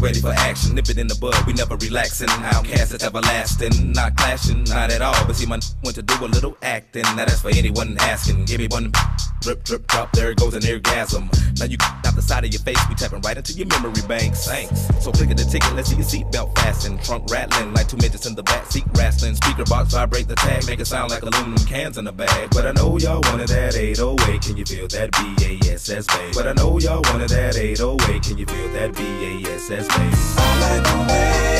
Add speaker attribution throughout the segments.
Speaker 1: ready for action. Nip it in the bud, we never relaxing. OutKast is everlasting, not clashing, not at all. But see, my went to do a little acting. Now that's for anyone asking. Give me one drip, drip, drop. There it goes an orgasm. Now you out the side of your face, we tapping right into your memory banks. Thanks. So click at the ticket, let's see your seatbelt fasten. Trunk rattling like two midgets in the back seat wrestling. Speaker box vibrate the tag, make it sound like aluminum cans in a bag. But I know y'all wanted that 808. Can you feel that BASS bass? But I know y'all wanted that 808. Can you feel that BASS bass? All night away.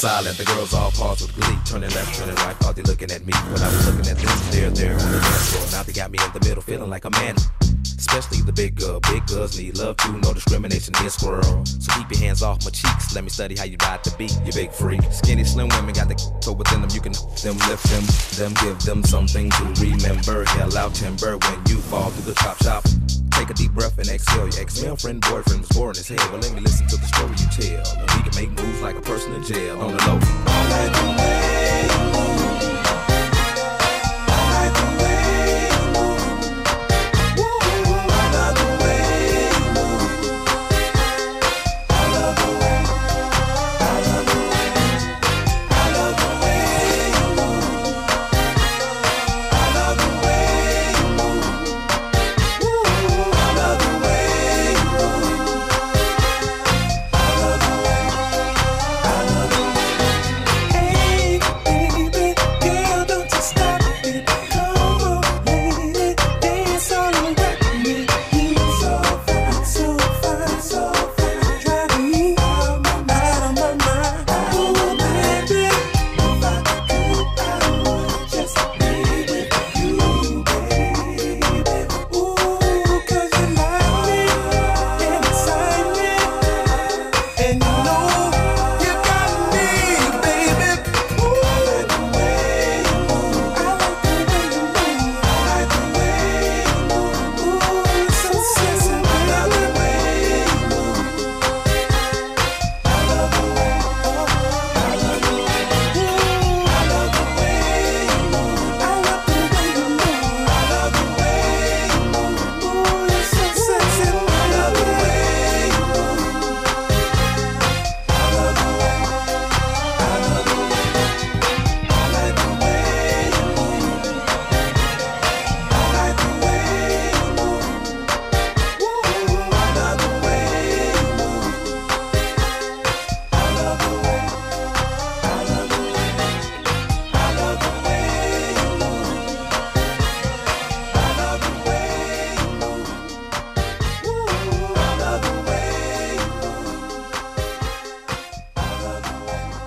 Speaker 1: Silent. The girls all paused with glee, turning left, turning right. Thought they looking at me when I was looking at them. There, there on the dance floor. Now they got me in the middle, feeling like a man. Especially the big girl. Big girls need love too, no discrimination here, squirrel. So keep your hands off my cheeks. Let me study how you ride the beat, you big freak. Skinny, slim women got the so within them. You can them lift them, them give them something to remember. Hell out timber when you fall through the chop shop. Take a deep and exhale. Your ex-girlfriend, boyfriend was boring as hell. But let me listen to the story you tell. And we can make moves like a person in jail on the low.